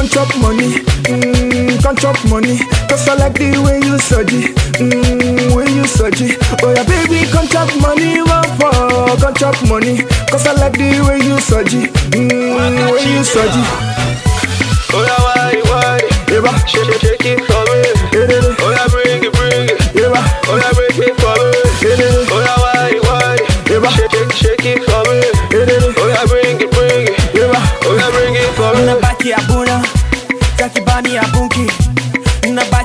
come chop money. Mmm, come chop money. Cause I like the way you surgy. Mmm, way you surgy. Oh yeah, baby, come chop money. One for, come chop money. Cause I like the way you surgy. Mmm, way you surgy. Oh yeah, why, why? Yeah, Shake, shake, shake it for me. yeah, Oh yeah, bring it, bring it. yeah, Oh yeah, break it for me. yeah, Oh yeah, why, why? Yeah. Shake, shake,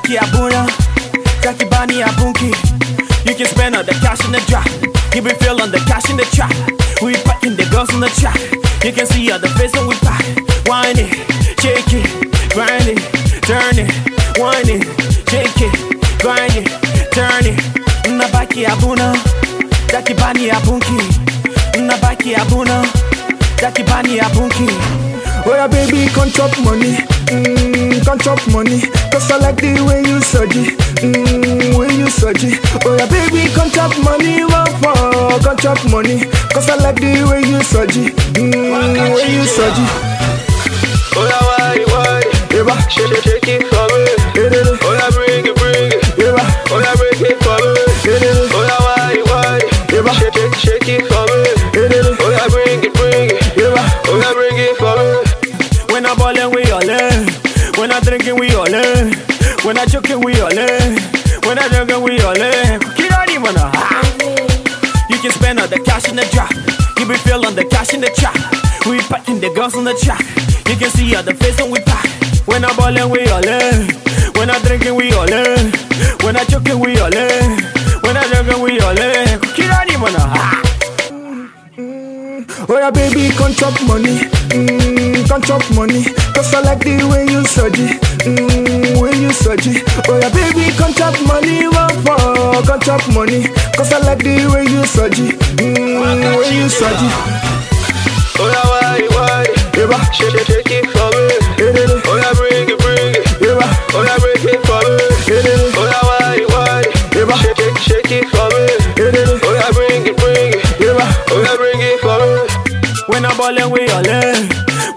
Unabaki abuna, takibani abunki. You can spend all the cash in the drop. You be feeling the cash in the trap. We packing the girls in the trap. You can see all the face when we pack. Wine it, shake it, grind it, turn it, wine it, shake it, grind it, turn it. Unabaki abuna, takibani abunki. Unabaki abuna, takibani abunki. Oh yeah, baby, come chop money. Mmm, come chop money. Cause I like the way you surgy. Mmm, way you surgy. Oh yeah, baby, come chop money. One for, come chop money. Cause I like the way you surgy. Mmm, way you surgy. Oh yeah, When we all in. When I drinkin', we all in. Kirani mana. You can spend all the cash in the drop. You be feeling the cash in the trap. We packing the girls on the track. You can see all the face when we pack. When I ballin', we all in. When I drinkin', we all in. When I joking, we all in. When I drinkin', we all in. Kirani mana. Oh yeah, baby, come chop money. Mmm, come chop money. Cause I like the way you surgy. Mmm, way you surgy. Oh yeah, baby, come chop money. One for, come chop money. Cause I like the way you surgy. Mmm, way you surgy. Oh yeah, why, why? Yeah, Shake, shake, shake it for me. yeah, Oh yeah, bring it, bring it. yeah, Oh yeah, break it for me. yeah, Oh yeah, why, why? Yeah. Shake, shake, shake it for me. yeah, Oh yeah, bring it, bring it. yeah. Oh yeah, bring it for me. When I ballin', we all in.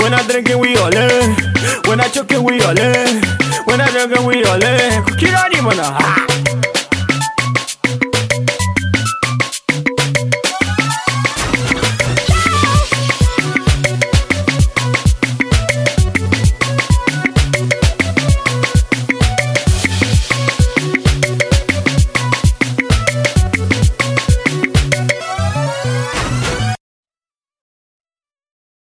When I drinkin', we all in. When I chokin', we all in. When I drinkin', we all in. Kirani mana.